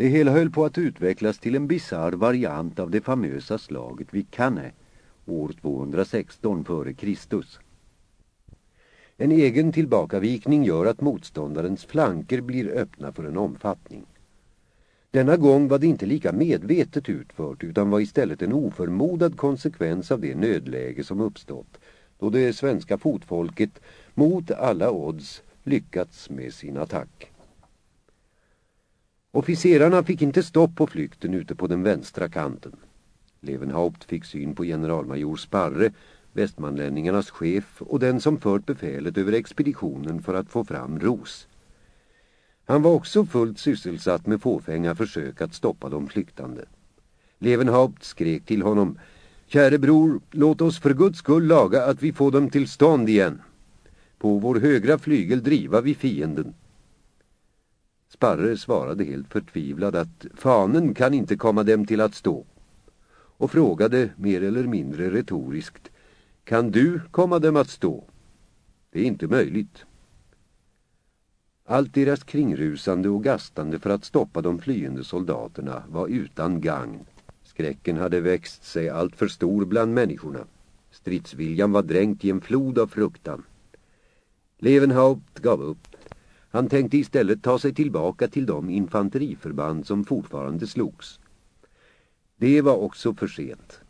Det hela höll på att utvecklas till en bizarr variant av det famösa slaget vid Cannae år 216 f.Kr. En egen tillbakavikning gör att motståndarens flanker blir öppna för en omfattning. Denna gång var det inte lika medvetet utfört utan var istället en oförmodad konsekvens av det nödläge som uppstått då det svenska fotfolket mot alla odds lyckats med sin attack. Officerarna fick inte stopp på flykten ute på den vänstra kanten. Levenhaupt fick syn på generalmajor Sparre, västmanlänningarnas chef och den som fört befälet över expeditionen för att få fram Ros. Han var också fullt sysselsatt med fåfänga försök att stoppa de flyktande. Levenhaupt skrek till honom Käre bror, låt oss för guds skull laga att vi får dem till stånd igen. På vår högra flygel driva vi fienden. Sparre svarade helt förtvivlad att fanen kan inte komma dem till att stå. Och frågade mer eller mindre retoriskt Kan du komma dem att stå? Det är inte möjligt. Allt deras kringrusande och gastande för att stoppa de flyende soldaterna var utan gagn. Skräcken hade växt sig allt för stor bland människorna. Stridsviljan var dränkt i en flod av fruktan. Levenhaupt gav upp. Han tänkte istället ta sig tillbaka till de infanteriförband som fortfarande slogs. Det var också för sent.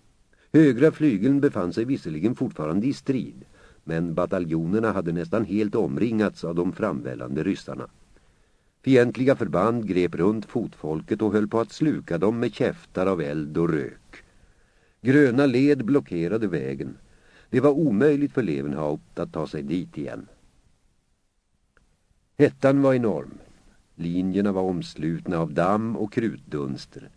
Högra flygeln befann sig visserligen fortfarande i strid, men bataljonerna hade nästan helt omringats av de framvällande ryssarna. Fientliga förband grep runt fotfolket och höll på att sluka dem med käftar av eld och rök. Gröna led blockerade vägen. Det var omöjligt för Levenhaupt att ta sig dit igen. Hettan var enorm. Linjerna var omslutna av damm och krutdunster.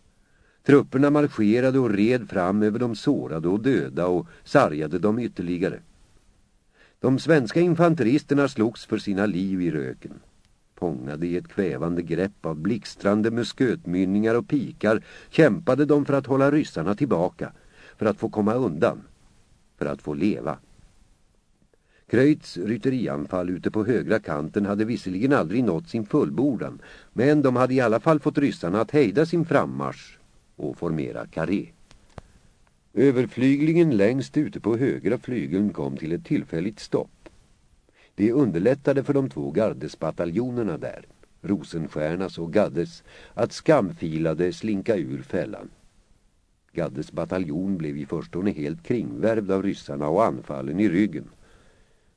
Trupperna marscherade och red fram över de sårade och döda och sargade dem ytterligare. De svenska infanteristerna slogs för sina liv i röken. Fångade i ett kvävande grepp av blixtrande muskötmynningar och pikar kämpade de för att hålla ryssarna tillbaka, för att få komma undan, för att få leva. Kröjts rytterianfall ute på högra kanten hade visserligen aldrig nått sin fullbordan, men de hade i alla fall fått ryssarna att hejda sin frammarsch och formera karé. Överflyglingen längst ute på högra flygeln kom till ett tillfälligt stopp. Det underlättade för de två gardesbataljonerna där, Rosenstjärnas och Gaddes, att skamfilade slinka ur fällan. Gaddes bataljon blev i förstone helt kringvärvd av ryssarna och anfallen i ryggen.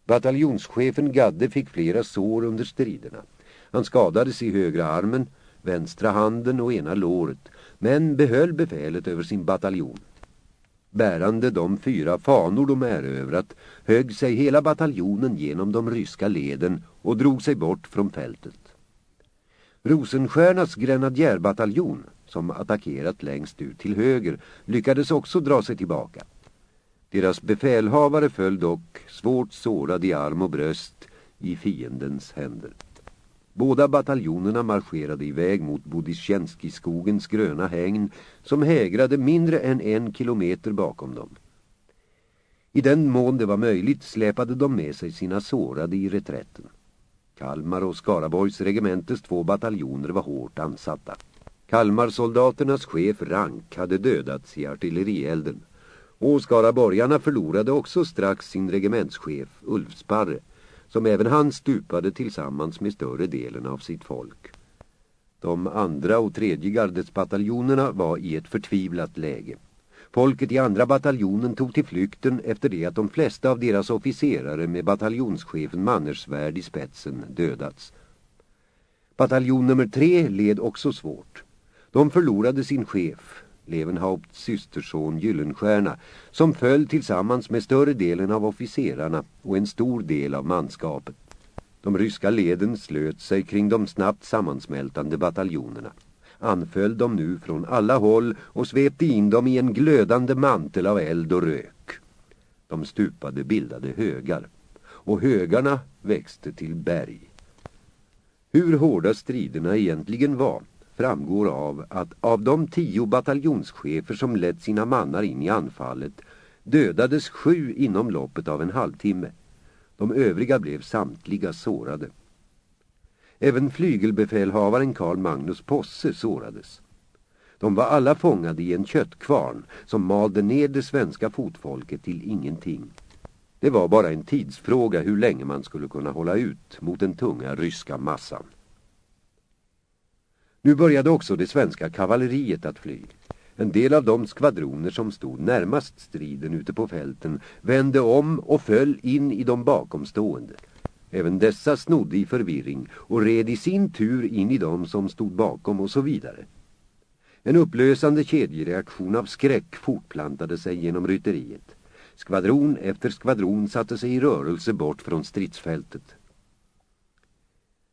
Bataljonschefen Gadde fick flera sår under striderna. Han skadades i högra armen, vänstra handen och ena låret, men behöll befälet över sin bataljon. Bärande de fyra fanor de erövrat högg sig hela bataljonen genom de ryska leden och drog sig bort från fältet. Rosenstjärnas grenadjärbataljon, som attackerat längst ut till höger, lyckades också dra sig tillbaka. Deras befälhavare föll dock, svårt sårad i arm och bröst, i fiendens händer. Båda bataljonerna marscherade iväg mot Bodisjenskiskogens gröna hägn som hägrade mindre än en kilometer bakom dem. I den mån det var möjligt släpade de med sig sina sårade i reträtten. Kalmar och Skaraborgs regementes två bataljoner var hårt ansatta. Kalmarsoldaternas chef Rank hade dödats i artillerielden och Skaraborgarna förlorade också strax sin regementschef Ulfsparre som även han stupade tillsammans med större delen av sitt folk. De andra och tredje gardesbataljonerna var i ett förtvivlat läge. Folket i andra bataljonen tog till flykten efter det att de flesta av deras officerare med bataljonschefen Mannersvärd i spetsen dödats. Bataljon nummer tre led också svårt. De förlorade sin chef, Levenhaupts systerson Gyllenstierna, som föll tillsammans med större delen av officerarna och en stor del av manskapet. De ryska leden slöt sig kring de snabbt sammansmältande bataljonerna. Anföll dem nu från alla håll och svepte in dem i en glödande mantel av eld och rök. De stupade bildade högar, och högarna växte till berg. Hur hårda striderna egentligen var framgår av att av de tio bataljonschefer som lett sina mannar in i anfallet dödades sju inom loppet av en halvtimme. De övriga blev samtliga sårade. Även flygelbefälhavaren Karl Magnus Posse sårades. De var alla fångade i en köttkvarn som malde ner det svenska fotfolket till ingenting. Det var bara en tidsfråga hur länge man skulle kunna hålla ut mot den tunga ryska massan. Nu började också det svenska kavalleriet att fly. En del av de skvadroner som stod närmast striden ute på fälten vände om och föll in i de bakomstående. Även dessa snodde i förvirring och red i sin tur in i dem som stod bakom och så vidare. En upplösande kedjereaktion av skräck fortplantade sig genom rytteriet. Skvadron efter skvadron satte sig i rörelse bort från stridsfältet.